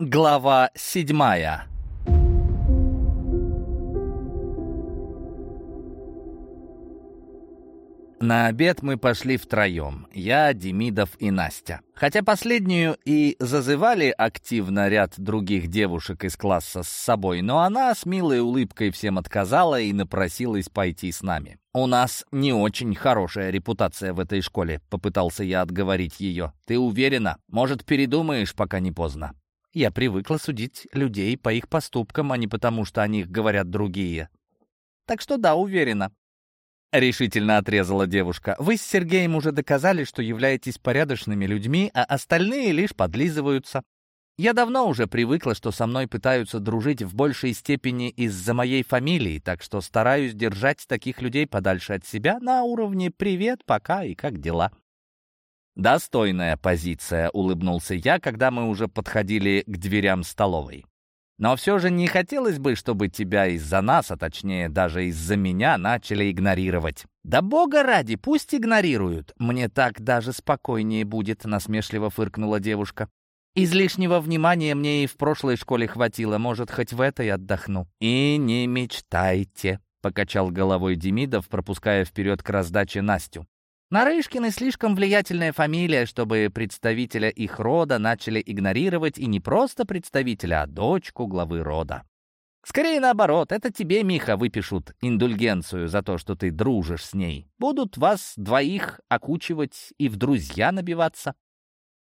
Глава седьмая На обед мы пошли втроем. Я, Демидов и Настя. Хотя последнюю и зазывали активно ряд других девушек из класса с собой, но она с милой улыбкой всем отказала и напросилась пойти с нами. «У нас не очень хорошая репутация в этой школе», — попытался я отговорить ее. «Ты уверена? Может, передумаешь, пока не поздно?» Я привыкла судить людей по их поступкам, а не потому, что о них говорят другие. Так что да, уверена. Решительно отрезала девушка. Вы с Сергеем уже доказали, что являетесь порядочными людьми, а остальные лишь подлизываются. Я давно уже привыкла, что со мной пытаются дружить в большей степени из-за моей фамилии, так что стараюсь держать таких людей подальше от себя на уровне «привет, пока» и «как дела». «Достойная позиция», — улыбнулся я, когда мы уже подходили к дверям столовой. «Но все же не хотелось бы, чтобы тебя из-за нас, а точнее даже из-за меня, начали игнорировать». «Да бога ради, пусть игнорируют. Мне так даже спокойнее будет», — насмешливо фыркнула девушка. «Излишнего внимания мне и в прошлой школе хватило, может, хоть в этой отдохну». «И не мечтайте», — покачал головой Демидов, пропуская вперед к раздаче Настю. Нарышкины слишком влиятельная фамилия, чтобы представителя их рода начали игнорировать и не просто представителя, а дочку главы рода. Скорее наоборот, это тебе, Миха, выпишут индульгенцию за то, что ты дружишь с ней. Будут вас двоих окучивать и в друзья набиваться.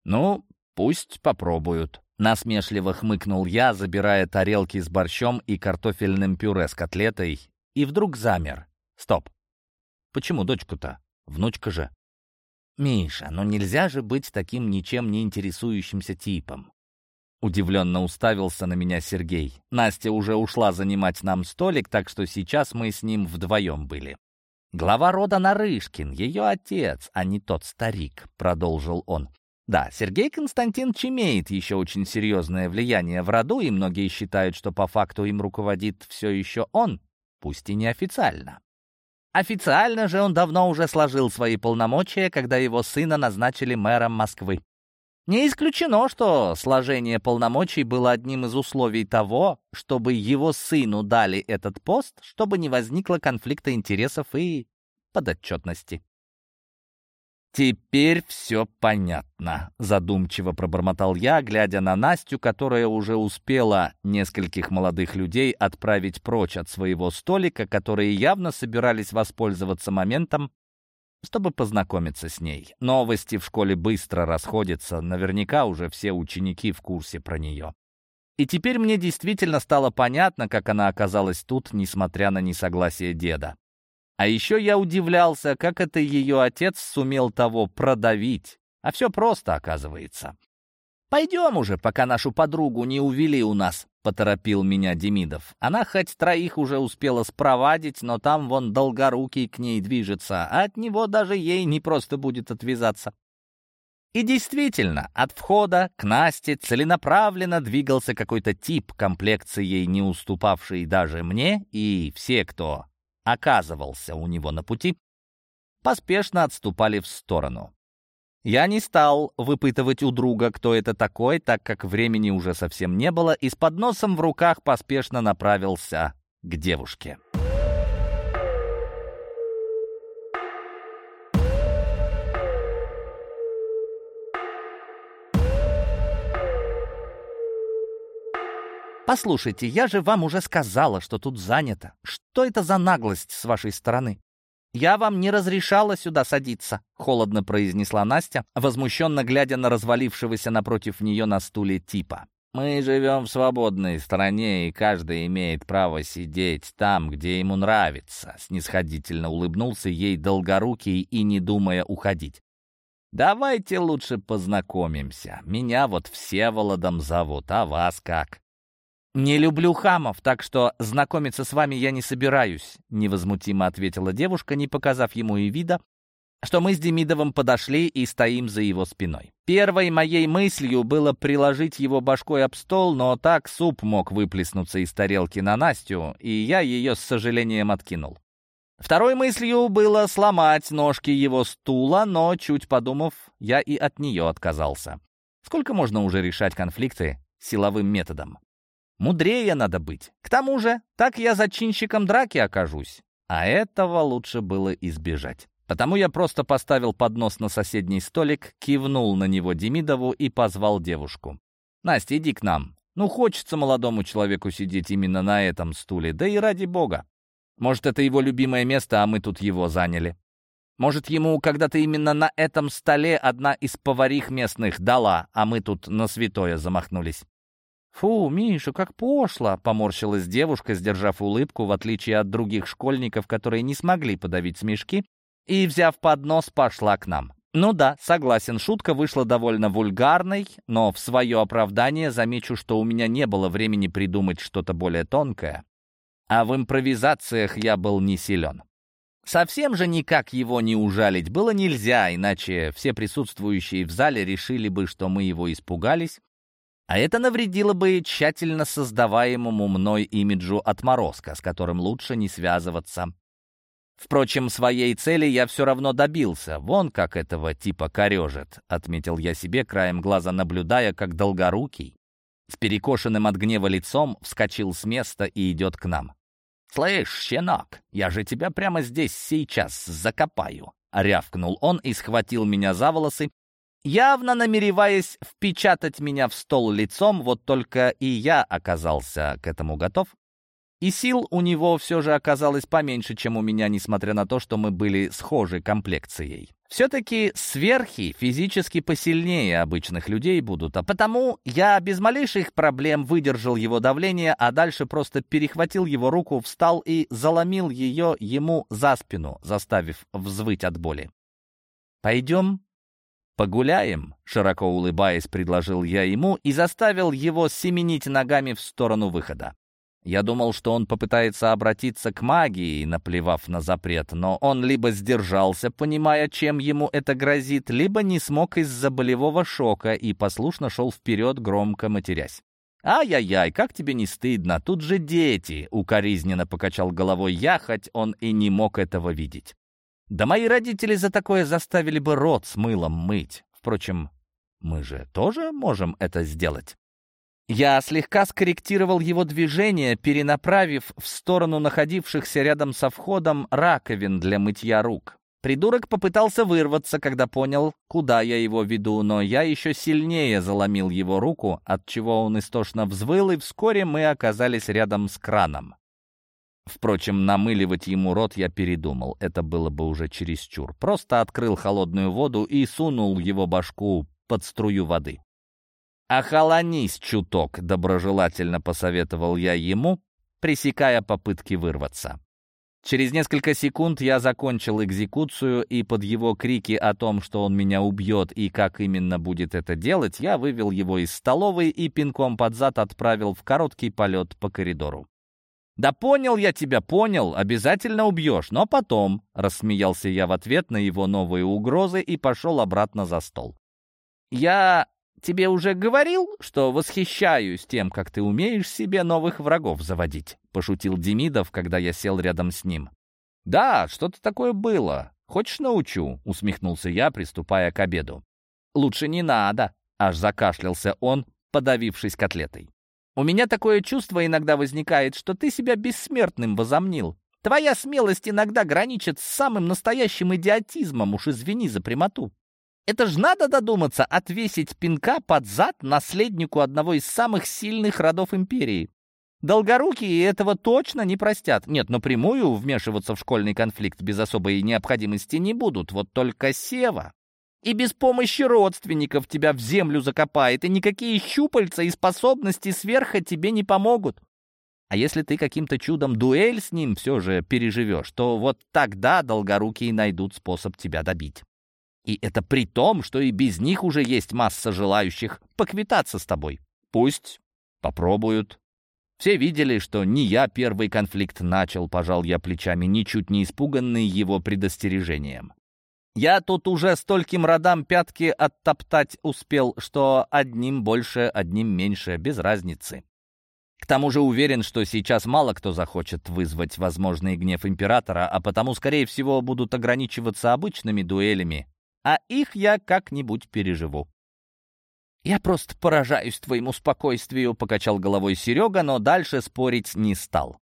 Ну, пусть попробуют. Насмешливо хмыкнул я, забирая тарелки с борщом и картофельным пюре с котлетой, и вдруг замер. Стоп. Почему дочку-то? Внучка же. «Миша, ну нельзя же быть таким ничем не интересующимся типом». Удивленно уставился на меня Сергей. Настя уже ушла занимать нам столик, так что сейчас мы с ним вдвоем были. «Глава рода Нарышкин, ее отец, а не тот старик», — продолжил он. «Да, Сергей Константинович имеет еще очень серьезное влияние в роду, и многие считают, что по факту им руководит все еще он, пусть и неофициально. Официально же он давно уже сложил свои полномочия, когда его сына назначили мэром Москвы. Не исключено, что сложение полномочий было одним из условий того, чтобы его сыну дали этот пост, чтобы не возникло конфликта интересов и подотчетности. «Теперь все понятно», — задумчиво пробормотал я, глядя на Настю, которая уже успела нескольких молодых людей отправить прочь от своего столика, которые явно собирались воспользоваться моментом, чтобы познакомиться с ней. Новости в школе быстро расходятся, наверняка уже все ученики в курсе про нее. И теперь мне действительно стало понятно, как она оказалась тут, несмотря на несогласие деда. А еще я удивлялся, как это ее отец сумел того продавить. А все просто, оказывается. «Пойдем уже, пока нашу подругу не увели у нас», — поторопил меня Демидов. Она хоть троих уже успела спровадить, но там вон долгорукий к ней движется, а от него даже ей не просто будет отвязаться. И действительно, от входа к Насте целенаправленно двигался какой-то тип комплекции, ей не уступавший даже мне, и все, кто оказывался у него на пути, поспешно отступали в сторону. Я не стал выпытывать у друга, кто это такой, так как времени уже совсем не было, и с подносом в руках поспешно направился к девушке. «Послушайте, я же вам уже сказала, что тут занято. Что это за наглость с вашей стороны?» «Я вам не разрешала сюда садиться», — холодно произнесла Настя, возмущенно глядя на развалившегося напротив нее на стуле типа. «Мы живем в свободной стране, и каждый имеет право сидеть там, где ему нравится», — снисходительно улыбнулся ей долгорукий и не думая уходить. «Давайте лучше познакомимся. Меня вот Всеволодом зовут, а вас как?» «Не люблю хамов, так что знакомиться с вами я не собираюсь», — невозмутимо ответила девушка, не показав ему и вида, что мы с Демидовым подошли и стоим за его спиной. Первой моей мыслью было приложить его башкой об стол, но так суп мог выплеснуться из тарелки на Настю, и я ее с сожалением откинул. Второй мыслью было сломать ножки его стула, но, чуть подумав, я и от нее отказался. Сколько можно уже решать конфликты силовым методом. Мудрее надо быть. К тому же, так я зачинщиком драки окажусь. А этого лучше было избежать. Потому я просто поставил поднос на соседний столик, кивнул на него Демидову и позвал девушку. «Настя, иди к нам. Ну, хочется молодому человеку сидеть именно на этом стуле, да и ради бога. Может, это его любимое место, а мы тут его заняли. Может, ему когда-то именно на этом столе одна из поварих местных дала, а мы тут на святое замахнулись. «Фу, Миша, как пошло!» — поморщилась девушка, сдержав улыбку, в отличие от других школьников, которые не смогли подавить смешки, и, взяв поднос, пошла к нам. Ну да, согласен, шутка вышла довольно вульгарной, но в свое оправдание замечу, что у меня не было времени придумать что-то более тонкое, а в импровизациях я был не силен. Совсем же никак его не ужалить было нельзя, иначе все присутствующие в зале решили бы, что мы его испугались, а это навредило бы тщательно создаваемому мной имиджу отморозка, с которым лучше не связываться. Впрочем, своей цели я все равно добился. Вон как этого типа корежит, отметил я себе, краем глаза наблюдая, как долгорукий, с перекошенным от гнева лицом, вскочил с места и идет к нам. «Слышь, щенок, я же тебя прямо здесь сейчас закопаю!» Рявкнул он и схватил меня за волосы, явно намереваясь впечатать меня в стол лицом, вот только и я оказался к этому готов. И сил у него все же оказалось поменьше, чем у меня, несмотря на то, что мы были схожей комплекцией. Все-таки сверхи физически посильнее обычных людей будут, а потому я без малейших проблем выдержал его давление, а дальше просто перехватил его руку, встал и заломил ее ему за спину, заставив взвыть от боли. «Пойдем погуляем?» — широко улыбаясь, предложил я ему и заставил его семенить ногами в сторону выхода. Я думал, что он попытается обратиться к магии, наплевав на запрет, но он либо сдержался, понимая, чем ему это грозит, либо не смог из-за болевого шока и послушно шел вперед, громко матерясь. «Ай-яй-яй, как тебе не стыдно? Тут же дети!» — укоризненно покачал головой я, хоть он и не мог этого видеть. «Да мои родители за такое заставили бы рот с мылом мыть. Впрочем, мы же тоже можем это сделать». Я слегка скорректировал его движение, перенаправив в сторону находившихся рядом со входом раковин для мытья рук. Придурок попытался вырваться, когда понял, куда я его веду, но я еще сильнее заломил его руку, от чего он истошно взвыл, и вскоре мы оказались рядом с краном. Впрочем, намыливать ему рот я передумал, это было бы уже чересчур. Просто открыл холодную воду и сунул его башку под струю воды. «Охолонись чуток», — доброжелательно посоветовал я ему, пресекая попытки вырваться. Через несколько секунд я закончил экзекуцию, и под его крики о том, что он меня убьет и как именно будет это делать, я вывел его из столовой и пинком под зад отправил в короткий полет по коридору. «Да понял я тебя, понял, обязательно убьешь, но потом», — рассмеялся я в ответ на его новые угрозы и пошел обратно за стол. «Я тебе уже говорил, что восхищаюсь тем, как ты умеешь себе новых врагов заводить?» — пошутил Демидов, когда я сел рядом с ним. «Да, что-то такое было. Хочешь, научу?» — усмехнулся я, приступая к обеду. «Лучше не надо», — аж закашлялся он, подавившись котлетой. «У меня такое чувство иногда возникает, что ты себя бессмертным возомнил. Твоя смелость иногда граничит с самым настоящим идиотизмом, уж извини за прямоту». Это ж надо додуматься отвесить пинка под зад наследнику одного из самых сильных родов империи. Долгорукие этого точно не простят. Нет, напрямую вмешиваться в школьный конфликт без особой необходимости не будут. Вот только Сева. И без помощи родственников тебя в землю закопает, и никакие щупальца и способности сверха тебе не помогут. А если ты каким-то чудом дуэль с ним все же переживешь, то вот тогда долгорукие найдут способ тебя добить. И это при том, что и без них уже есть масса желающих поквитаться с тобой. Пусть попробуют. Все видели, что не я первый конфликт начал, пожал я плечами, ничуть не испуганный его предостережением. Я тут уже стольким родам пятки оттоптать успел, что одним больше, одним меньше, без разницы. К тому же уверен, что сейчас мало кто захочет вызвать возможный гнев императора, а потому, скорее всего, будут ограничиваться обычными дуэлями, а их я как-нибудь переживу. «Я просто поражаюсь твоему спокойствию», — покачал головой Серега, но дальше спорить не стал.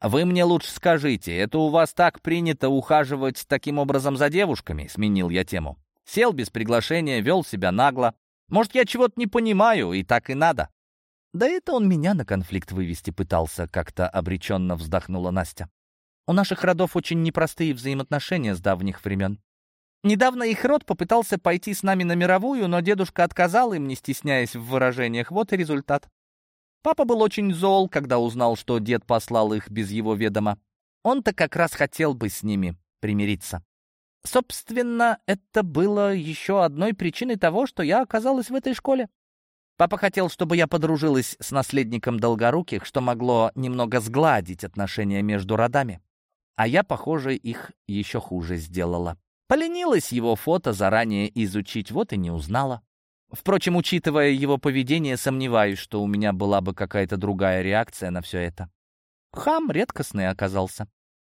«Вы мне лучше скажите, это у вас так принято ухаживать таким образом за девушками?» — сменил я тему. Сел без приглашения, вел себя нагло. Может, я чего-то не понимаю, и так и надо. Да это он меня на конфликт вывести пытался, как-то обреченно вздохнула Настя. У наших родов очень непростые взаимоотношения с давних времен. Недавно их род попытался пойти с нами на мировую, но дедушка отказал им, не стесняясь в выражениях. Вот и результат. Папа был очень зол, когда узнал, что дед послал их без его ведома. Он-то как раз хотел бы с ними примириться. Собственно, это было еще одной причиной того, что я оказалась в этой школе. Папа хотел, чтобы я подружилась с наследником Долгоруких, что могло немного сгладить отношения между родами. А я, похоже, их еще хуже сделала. Поленилась его фото заранее изучить, вот и не узнала. Впрочем, учитывая его поведение, сомневаюсь, что у меня была бы какая-то другая реакция на все это. Хам редкостный оказался.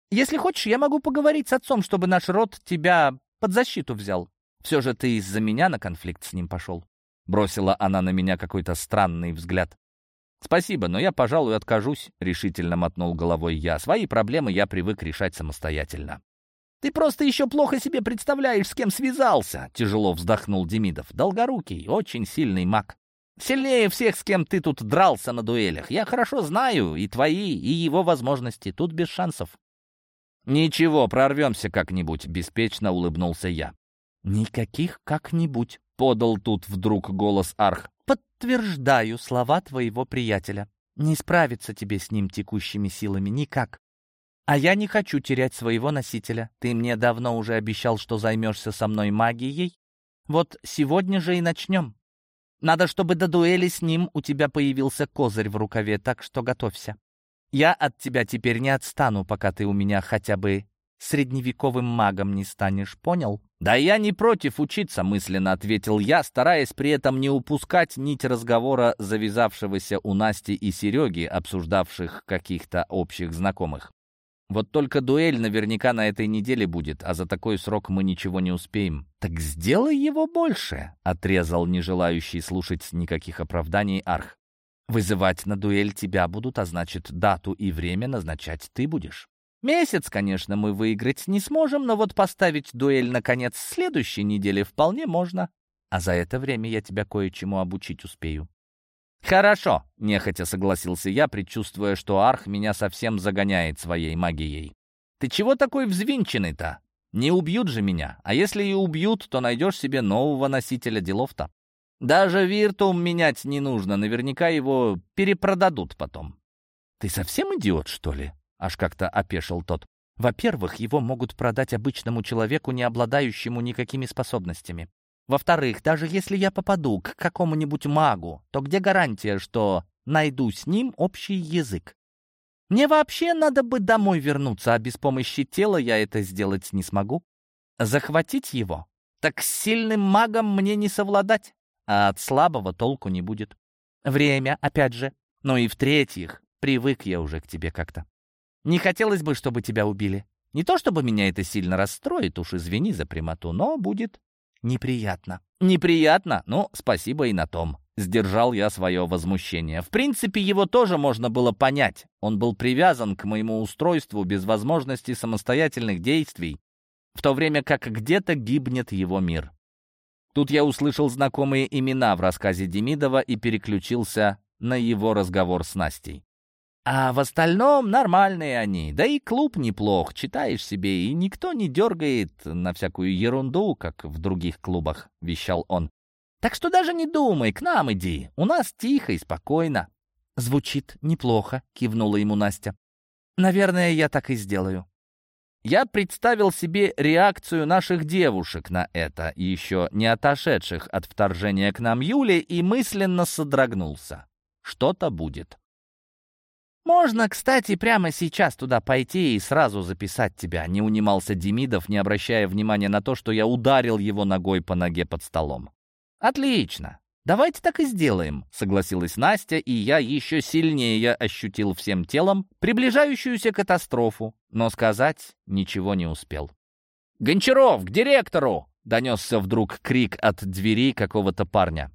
Если хочешь, я могу поговорить с отцом, чтобы наш род тебя под защиту взял. Все же ты из-за меня на конфликт с ним пошел. Бросила она на меня какой-то странный взгляд. «Спасибо, но я, пожалуй, откажусь», — решительно мотнул головой я. «Свои проблемы я привык решать самостоятельно». «Ты просто еще плохо себе представляешь, с кем связался», — тяжело вздохнул Демидов. «Долгорукий, очень сильный маг. Сильнее всех, с кем ты тут дрался на дуэлях. Я хорошо знаю и твои, и его возможности. Тут без шансов». «Ничего, прорвемся как-нибудь», — беспечно улыбнулся я. «Никаких как-нибудь», — подал тут вдруг голос Арх. «Подтверждаю слова твоего приятеля. Не справиться тебе с ним текущими силами никак. А я не хочу терять своего носителя. Ты мне давно уже обещал, что займешься со мной магией. Вот сегодня же и начнем. Надо, чтобы до дуэли с ним у тебя появился козырь в рукаве, так что готовься. Я от тебя теперь не отстану, пока ты у меня хотя бы средневековым магом не станешь, понял?» «Да я не против учиться», — мысленно ответил я, стараясь при этом не упускать нить разговора, завязавшегося у Насти и Сереги, обсуждавших каких-то общих знакомых. Вот только дуэль наверняка на этой неделе будет, а за такой срок мы ничего не успеем. «Так сделай его больше», — отрезал не желающий слушать никаких оправданий Арх. «Вызывать на дуэль тебя будут, а значит, дату и время назначать ты будешь». Месяц, конечно, мы выиграть не сможем, но вот поставить дуэль на конец следующей недели вполне можно. А за это время я тебя кое-чему обучить успею. «Хорошо», — нехотя согласился я, предчувствуя, что Арх меня совсем загоняет своей магией. «Ты чего такой взвинченный-то? Не убьют же меня, а если и убьют, то найдешь себе нового носителя делов-то. Даже виртум менять не нужно, наверняка его перепродадут потом». «Ты совсем идиот, что ли?» Аж как-то опешил тот. Во-первых, его могут продать обычному человеку, не обладающему никакими способностями. Во-вторых, даже если я попаду к какому-нибудь магу, то где гарантия, что найду с ним общий язык? Мне вообще надо бы домой вернуться, а без помощи тела я это сделать не смогу. Захватить его? Так с сильным магом мне не совладать, а от слабого толку не будет. Время, опять же. Ну и в-третьих, привык я уже к тебе как-то. Не хотелось бы, чтобы тебя убили. Не то чтобы меня это сильно расстроит, уж извини за прямоту, но будет неприятно. Неприятно? Ну, спасибо и на том. Сдержал я свое возмущение. В принципе, его тоже можно было понять. Он был привязан к моему устройству без возможности самостоятельных действий, в то время как где-то гибнет его мир. Тут я услышал знакомые имена в рассказе Демидова и переключился на его разговор с Настей. А в остальном нормальные они. Да и клуб неплох, читаешь себе, и никто не дергает на всякую ерунду, как в других клубах», — вещал он. «Так что даже не думай, к нам иди. У нас тихо и спокойно». «Звучит неплохо», — кивнула ему Настя. «Наверное, я так и сделаю». Я представил себе реакцию наших девушек на это, еще не отошедших от вторжения к нам Юли, и мысленно содрогнулся. Что-то будет. «Можно, кстати, прямо сейчас туда пойти и сразу записать тебя», — не унимался Демидов, не обращая внимания на то, что я ударил его ногой по ноге под столом. «Отлично. Давайте так и сделаем», — согласилась Настя, и я еще сильнее ощутил всем телом приближающуюся катастрофу, но сказать ничего не успел. «Гончаров, к директору!» — донесся вдруг крик от двери какого-то парня.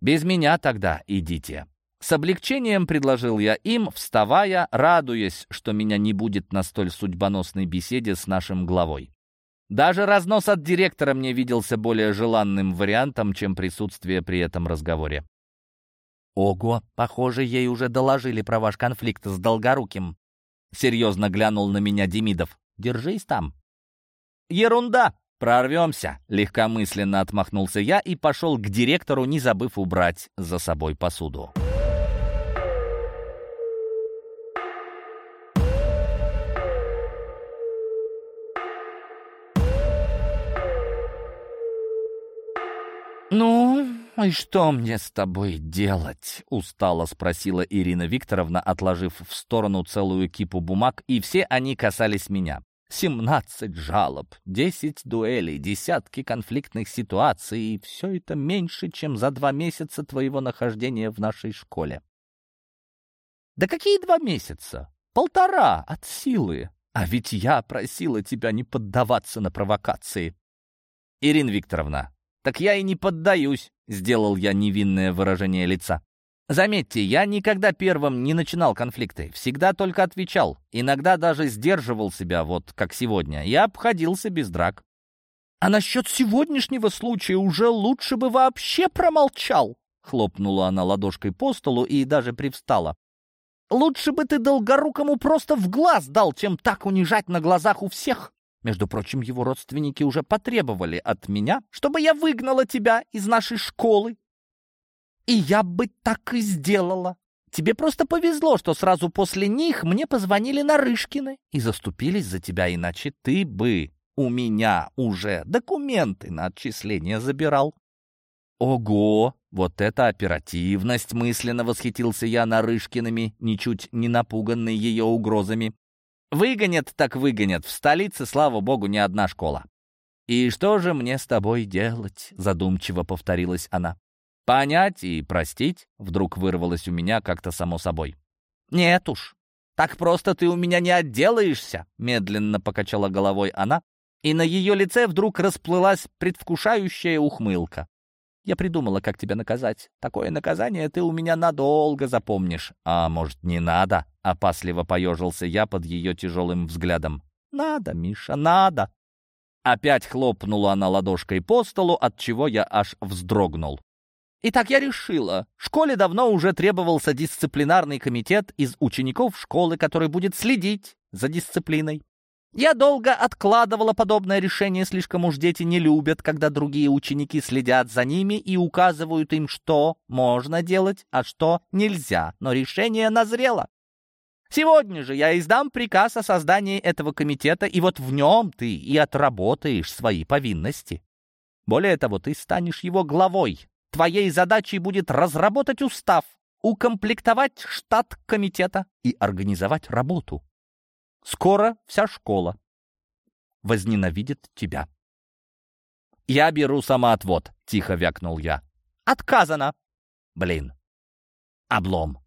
Без меня тогда идите. С облегчением предложил я им, вставая, радуясь, что меня не будет на столь судьбоносной беседе с нашим главой. Даже разнос от директора мне виделся более желанным вариантом, чем присутствие при этом разговоре. «Ого, похоже, ей уже доложили про ваш конфликт с Долгоруким», — серьезно глянул на меня Демидов. «Держись там». «Ерунда! Прорвемся!» — легкомысленно отмахнулся я и пошел к директору, не забыв убрать за собой посуду. «Ну, и что мне с тобой делать?» — устало спросила Ирина Викторовна, отложив в сторону целую кипу бумаг, и все они касались меня. «Семнадцать жалоб, десять дуэлей, десятки конфликтных ситуаций, и все это меньше, чем за два месяца твоего нахождения в нашей школе». «Да какие два месяца? Полтора от силы. А ведь я просила тебя не поддаваться на провокации». «Ирина Викторовна, «Так я и не поддаюсь», — сделал я невинное выражение лица. Заметьте, я никогда первым не начинал конфликты, всегда только отвечал, иногда даже сдерживал себя, вот как сегодня. Я обходился без драк. «А насчет сегодняшнего случая уже лучше бы вообще промолчал!» Хлопнула она ладошкой по столу и даже привстала. «Лучше бы ты долгорукому просто в глаз дал, чем так унижать на глазах у всех!» Между прочим, его родственники уже потребовали от меня, чтобы я выгнала тебя из нашей школы. И я бы так и сделала. Тебе просто повезло, что сразу после них мне позвонили Нарышкины и заступились за тебя, иначе ты бы у меня уже документы на отчисление забирал. Ого, вот это оперативность, мысленно восхитился я Нарышкиными, ничуть не напуганный ее угрозами. Выгонят так выгонят. В столице, слава богу, не одна школа. «И что же мне с тобой делать?» — задумчиво повторилась она. «Понять и простить?» — вдруг вырвалось у меня как-то само собой. «Нет уж, так просто ты у меня не отделаешься!» — медленно покачала головой она, и на ее лице вдруг расплылась предвкушающая ухмылка. Я придумала, как тебя наказать. Такое наказание ты у меня надолго запомнишь. А может, не надо?» — опасливо поежился я под ее тяжелым взглядом. «Надо, Миша, надо!» Опять хлопнула она ладошкой по столу, от чего я аж вздрогнул. Итак, я решила. В школе давно уже требовался дисциплинарный комитет из учеников школы, который будет следить за дисциплиной. Я долго откладывала подобное решение, слишком уж дети не любят, когда другие ученики следят за ними и указывают им, что можно делать, а что нельзя, но решение назрело. Сегодня же я издам приказ о создании этого комитета, и вот в нем ты и отработаешь свои повинности. Более того, ты станешь его главой. Твоей задачей будет разработать устав, укомплектовать штат комитета и организовать работу. Скоро вся школа возненавидит тебя. «Я беру самоотвод», — тихо вякнул я. «Отказано!» «Блин, облом!»